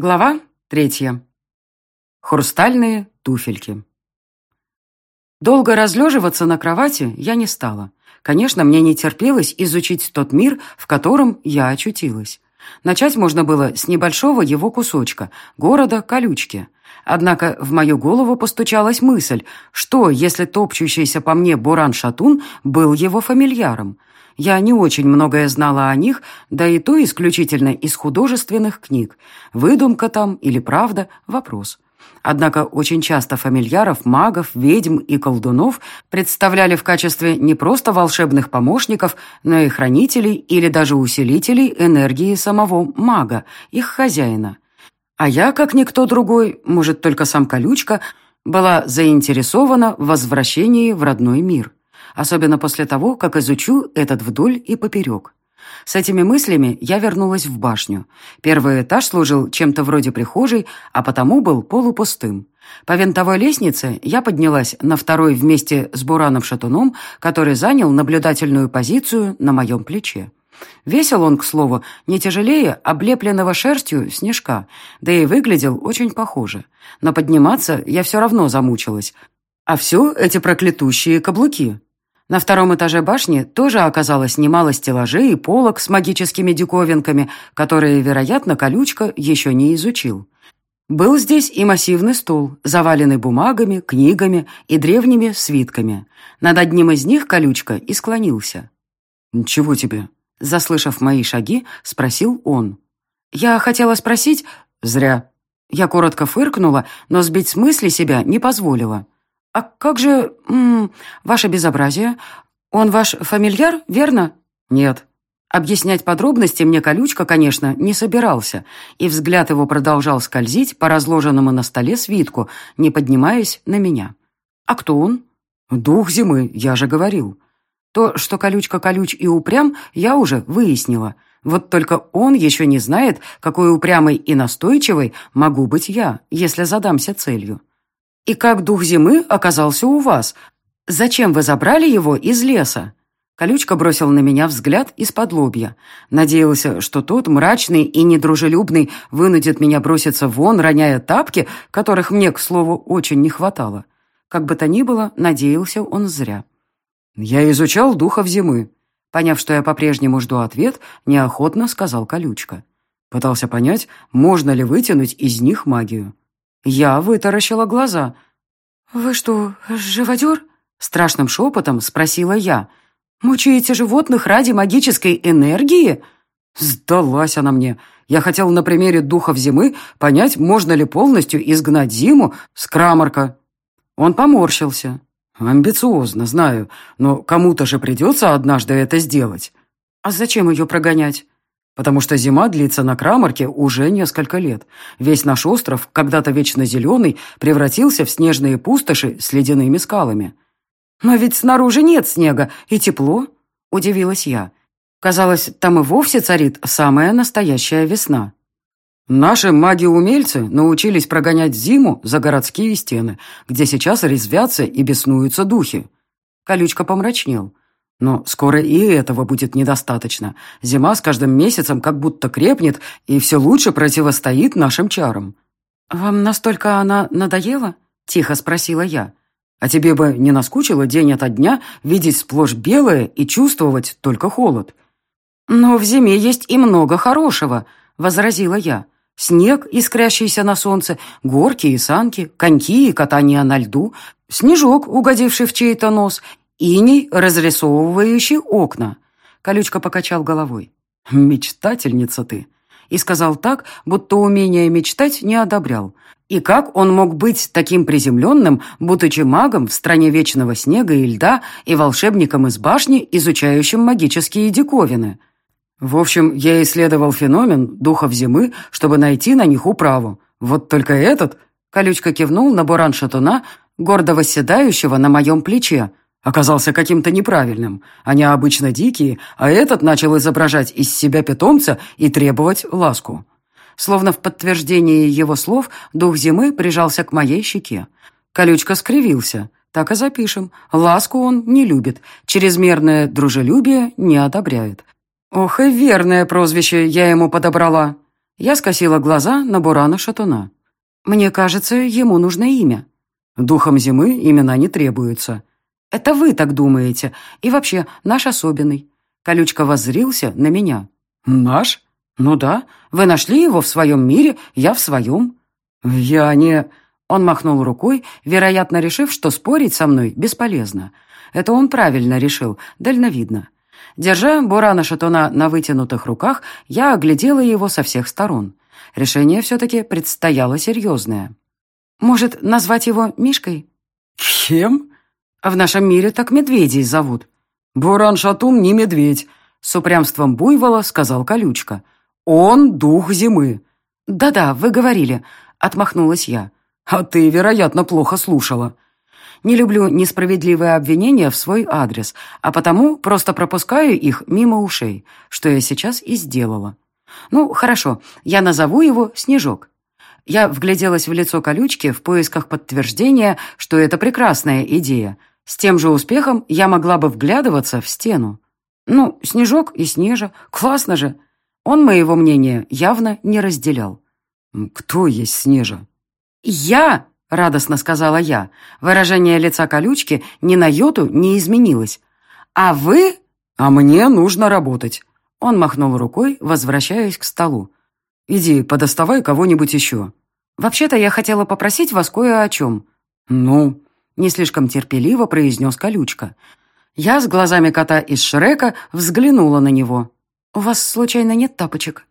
Глава третья. Хрустальные туфельки. Долго разлеживаться на кровати я не стала. Конечно, мне не терпелось изучить тот мир, в котором я очутилась. Начать можно было с небольшого его кусочка, города Колючки. Однако в мою голову постучалась мысль, что, если топчущийся по мне Буран-Шатун был его фамильяром – я не очень многое знала о них, да и то исключительно из художественных книг. Выдумка там или правда – вопрос. Однако очень часто фамильяров, магов, ведьм и колдунов представляли в качестве не просто волшебных помощников, но и хранителей или даже усилителей энергии самого мага, их хозяина. А я, как никто другой, может, только сам Колючка, была заинтересована в возвращении в родной мир особенно после того, как изучу этот вдоль и поперек. С этими мыслями я вернулась в башню. Первый этаж служил чем-то вроде прихожей, а потому был полупустым. По винтовой лестнице я поднялась на второй вместе с Буранов-шатуном, который занял наблюдательную позицию на моем плече. Весил он, к слову, не тяжелее облепленного шерстью снежка, да и выглядел очень похоже. Но подниматься я все равно замучилась. А все эти проклятущие каблуки. На втором этаже башни тоже оказалось немало стеллажей и полок с магическими диковинками, которые, вероятно, Колючка еще не изучил. Был здесь и массивный стол, заваленный бумагами, книгами и древними свитками. Над одним из них Колючка и склонился. «Чего тебе?» Заслышав мои шаги, спросил он. «Я хотела спросить...» «Зря». Я коротко фыркнула, но сбить с мысли себя не позволила. «А как же... М -м, ваше безобразие? Он ваш фамильяр, верно?» «Нет». Объяснять подробности мне колючка, конечно, не собирался, и взгляд его продолжал скользить по разложенному на столе свитку, не поднимаясь на меня. «А кто он?» «Дух зимы, я же говорил». То, что колючка колюч и упрям, я уже выяснила. Вот только он еще не знает, какой упрямой и настойчивой могу быть я, если задамся целью. «И как дух зимы оказался у вас? Зачем вы забрали его из леса?» Колючка бросил на меня взгляд из-под лобья. Надеялся, что тот, мрачный и недружелюбный, вынудит меня броситься вон, роняя тапки, которых мне, к слову, очень не хватало. Как бы то ни было, надеялся он зря. «Я изучал духов зимы». Поняв, что я по-прежнему жду ответ, неохотно сказал Колючка. Пытался понять, можно ли вытянуть из них магию. Я вытаращила глаза. «Вы что, живодер?» Страшным шепотом спросила я. «Мучаете животных ради магической энергии?» Сдалась она мне. Я хотел на примере духов зимы понять, можно ли полностью изгнать зиму с Крамарка. Он поморщился. «Амбициозно, знаю, но кому-то же придется однажды это сделать». «А зачем ее прогонять?» Потому что зима длится на Крамарке уже несколько лет. Весь наш остров, когда-то вечно зеленый, превратился в снежные пустоши с ледяными скалами. «Но ведь снаружи нет снега, и тепло», — удивилась я. Казалось, там и вовсе царит самая настоящая весна. Наши маги-умельцы научились прогонять зиму за городские стены, где сейчас резвятся и беснуются духи. Колючка помрачнел. Но скоро и этого будет недостаточно. Зима с каждым месяцем как будто крепнет и все лучше противостоит нашим чарам. «Вам настолько она надоела?» – тихо спросила я. «А тебе бы не наскучило день ото дня видеть сплошь белое и чувствовать только холод?» «Но в зиме есть и много хорошего», – возразила я. «Снег, искрящийся на солнце, горки и санки, коньки и катание на льду, снежок, угодивший в чей-то нос, иней, разрисовывающий окна. Колючка покачал головой. «Мечтательница ты!» И сказал так, будто умение мечтать не одобрял. И как он мог быть таким приземленным, будучи магом в стране вечного снега и льда и волшебником из башни, изучающим магические диковины? В общем, я исследовал феномен духов зимы, чтобы найти на них управу. Вот только этот... Колючка кивнул на буран шатуна, гордо восседающего на моем плече, оказался каким-то неправильным. Они обычно дикие, а этот начал изображать из себя питомца и требовать ласку. Словно в подтверждение его слов, дух зимы прижался к моей щеке. Колючка скривился. Так и запишем. Ласку он не любит, чрезмерное дружелюбие не одобряет. Ох и верное прозвище я ему подобрала. Я скосила глаза на Бурана Шатуна. Мне кажется, ему нужно имя. Духом зимы имена не требуются. Это вы так думаете. И вообще, наш особенный. Колючка воззрился на меня. Наш? Ну да. Вы нашли его в своем мире, я в своем. Я не... Он махнул рукой, вероятно, решив, что спорить со мной бесполезно. Это он правильно решил, дальновидно. Держа Бурана Шатуна на вытянутых руках, я оглядела его со всех сторон. Решение все-таки предстояло серьезное. «Может, назвать его Мишкой?» «Кем?» «В нашем мире так медведей зовут». «Буран Шатун не медведь», — с упрямством буйвола сказал Колючка. «Он дух зимы». «Да-да, вы говорили», — отмахнулась я. «А ты, вероятно, плохо слушала». Не люблю несправедливые обвинения в свой адрес, а потому просто пропускаю их мимо ушей, что я сейчас и сделала. Ну, хорошо, я назову его Снежок. Я вгляделась в лицо колючки в поисках подтверждения, что это прекрасная идея. С тем же успехом я могла бы вглядываться в стену. Ну, Снежок и Снежа, классно же. Он моего мнения явно не разделял. «Кто есть Снежа?» «Я!» — радостно сказала я. Выражение лица колючки ни на йоту не изменилось. «А вы...» «А мне нужно работать». Он махнул рукой, возвращаясь к столу. «Иди, подоставай кого-нибудь еще». «Вообще-то я хотела попросить вас кое о чем». «Ну?» — не слишком терпеливо произнес колючка. Я с глазами кота из Шрека взглянула на него. «У вас, случайно, нет тапочек?»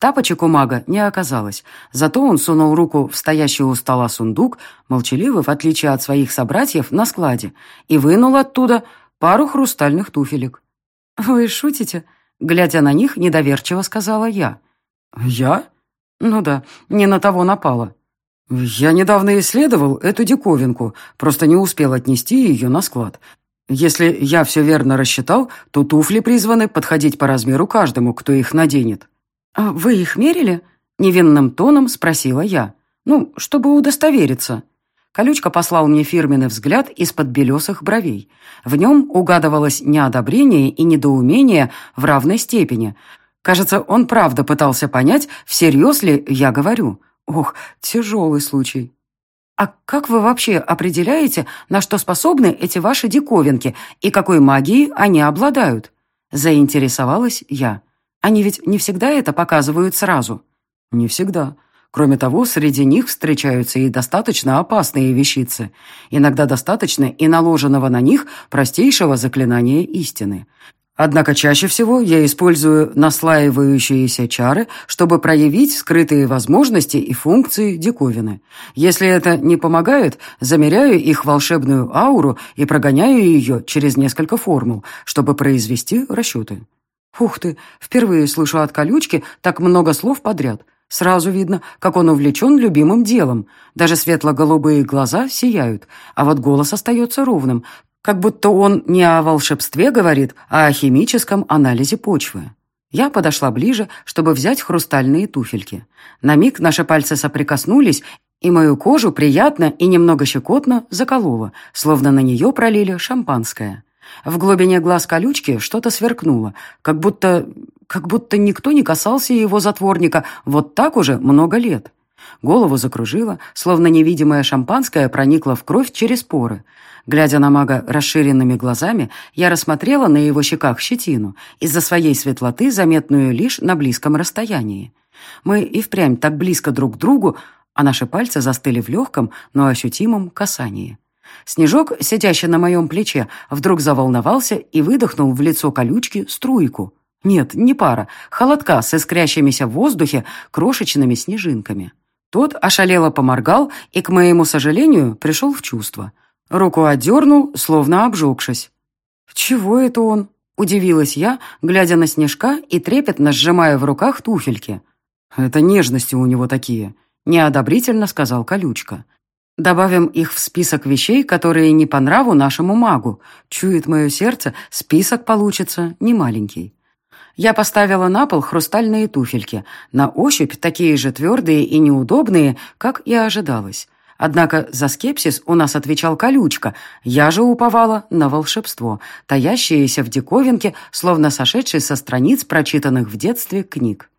Тапочек у мага не оказалось, зато он сунул руку в стоящий у стола сундук, молчаливый, в отличие от своих собратьев, на складе, и вынул оттуда пару хрустальных туфелек. «Вы шутите?» Глядя на них, недоверчиво сказала я. «Я?» «Ну да, не на того напала». «Я недавно исследовал эту диковинку, просто не успел отнести ее на склад. Если я все верно рассчитал, то туфли призваны подходить по размеру каждому, кто их наденет». «А вы их мерили?» — невинным тоном спросила я. «Ну, чтобы удостовериться». Колючка послал мне фирменный взгляд из-под белесых бровей. В нем угадывалось неодобрение и недоумение в равной степени. Кажется, он правда пытался понять, всерьез ли я говорю. Ох, тяжелый случай. «А как вы вообще определяете, на что способны эти ваши диковинки и какой магией они обладают?» Заинтересовалась я. Они ведь не всегда это показывают сразу. Не всегда. Кроме того, среди них встречаются и достаточно опасные вещицы. Иногда достаточно и наложенного на них простейшего заклинания истины. Однако чаще всего я использую наслаивающиеся чары, чтобы проявить скрытые возможности и функции диковины. Если это не помогает, замеряю их волшебную ауру и прогоняю ее через несколько формул, чтобы произвести расчеты. Ух ты, впервые слышу от колючки так много слов подряд. Сразу видно, как он увлечен любимым делом. Даже светло-голубые глаза сияют, а вот голос остается ровным, как будто он не о волшебстве говорит, а о химическом анализе почвы. Я подошла ближе, чтобы взять хрустальные туфельки. На миг наши пальцы соприкоснулись, и мою кожу приятно и немного щекотно закололо, словно на нее пролили шампанское. В глубине глаз колючки что-то сверкнуло, как будто... как будто никто не касался его затворника вот так уже много лет. Голову закружило, словно невидимое шампанское проникло в кровь через поры. Глядя на мага расширенными глазами, я рассмотрела на его щеках щетину, из-за своей светлоты, заметную лишь на близком расстоянии. Мы и впрямь так близко друг к другу, а наши пальцы застыли в легком, но ощутимом касании. Снежок, сидящий на моем плече, вдруг заволновался и выдохнул в лицо колючки струйку. Нет, не пара, холодка с искрящимися в воздухе крошечными снежинками. Тот ошалело поморгал и, к моему сожалению, пришел в чувство. Руку отдернул, словно обжегшись. «Чего это он?» — удивилась я, глядя на снежка и трепетно сжимая в руках туфельки. «Это нежности у него такие», — неодобрительно сказал колючка. Добавим их в список вещей, которые не по нраву нашему магу. Чует мое сердце, список получится немаленький. Я поставила на пол хрустальные туфельки, на ощупь такие же твердые и неудобные, как и ожидалось. Однако за скепсис у нас отвечал колючка, я же уповала на волшебство, таящееся в диковинке, словно сошедший со страниц прочитанных в детстве книг.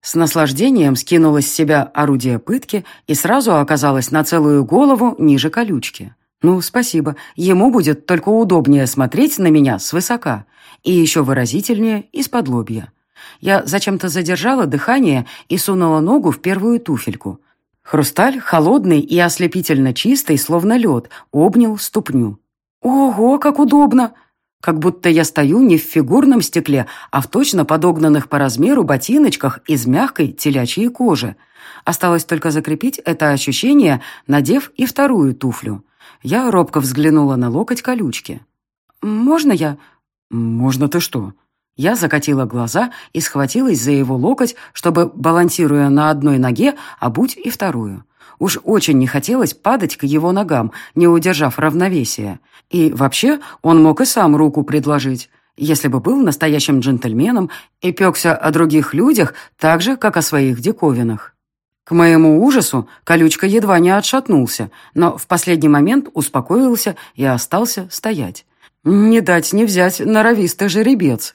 С наслаждением скинула с себя орудие пытки и сразу оказалась на целую голову ниже колючки. Ну, спасибо, ему будет только удобнее смотреть на меня свысока и еще выразительнее из-под лобья. Я зачем-то задержала дыхание и сунула ногу в первую туфельку. Хрусталь, холодный и ослепительно чистый, словно лед, обнял ступню. «Ого, как удобно!» Как будто я стою не в фигурном стекле, а в точно подогнанных по размеру ботиночках из мягкой телячьей кожи. Осталось только закрепить это ощущение, надев и вторую туфлю. Я робко взглянула на локоть колючки. «Можно я?» «Можно ты что?» Я закатила глаза и схватилась за его локоть, чтобы, балансируя на одной ноге, обуть и вторую. Уж очень не хотелось падать к его ногам, не удержав равновесия. И вообще он мог и сам руку предложить, если бы был настоящим джентльменом и пекся о других людях так же, как о своих диковинах. К моему ужасу колючка едва не отшатнулся, но в последний момент успокоился и остался стоять. Не дать не взять норовистый жеребец.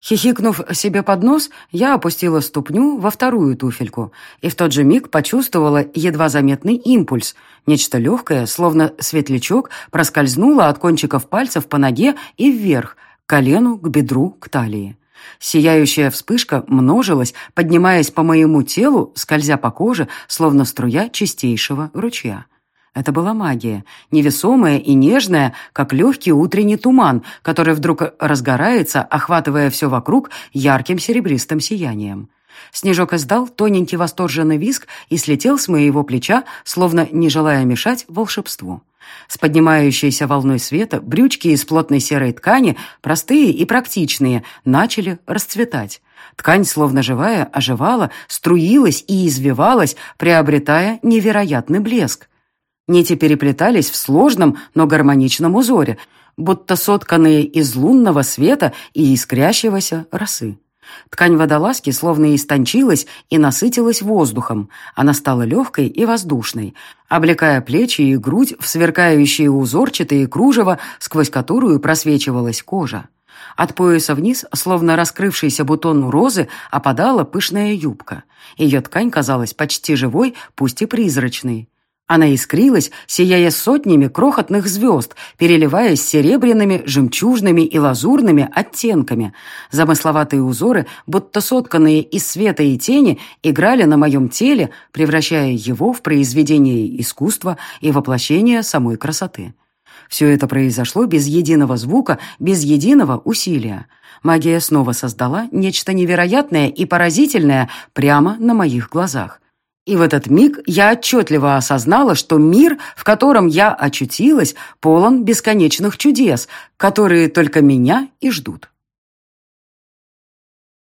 Хихикнув себе под нос, я опустила ступню во вторую туфельку и в тот же миг почувствовала едва заметный импульс. Нечто легкое, словно светлячок, проскользнуло от кончиков пальцев по ноге и вверх, к колену, к бедру, к талии. Сияющая вспышка множилась, поднимаясь по моему телу, скользя по коже, словно струя чистейшего ручья. Это была магия, невесомая и нежная, как легкий утренний туман, который вдруг разгорается, охватывая все вокруг ярким серебристым сиянием. Снежок издал тоненький восторженный визг и слетел с моего плеча, словно не желая мешать волшебству. С поднимающейся волной света брючки из плотной серой ткани, простые и практичные, начали расцветать. Ткань, словно живая, оживала, струилась и извивалась, приобретая невероятный блеск. Нити переплетались в сложном, но гармоничном узоре, будто сотканные из лунного света и искрящегося росы. Ткань водолазки словно истончилась и насытилась воздухом. Она стала легкой и воздушной, облекая плечи и грудь в сверкающие узорчатые кружева, сквозь которую просвечивалась кожа. От пояса вниз, словно раскрывшийся бутон розы, опадала пышная юбка. Ее ткань казалась почти живой, пусть и призрачной. Она искрилась, сияя сотнями крохотных звезд, переливаясь серебряными, жемчужными и лазурными оттенками. Замысловатые узоры, будто сотканные из света и тени, играли на моем теле, превращая его в произведение искусства и воплощение самой красоты. Все это произошло без единого звука, без единого усилия. Магия снова создала нечто невероятное и поразительное прямо на моих глазах. И в этот миг я отчетливо осознала, что мир, в котором я очутилась, полон бесконечных чудес, которые только меня и ждут.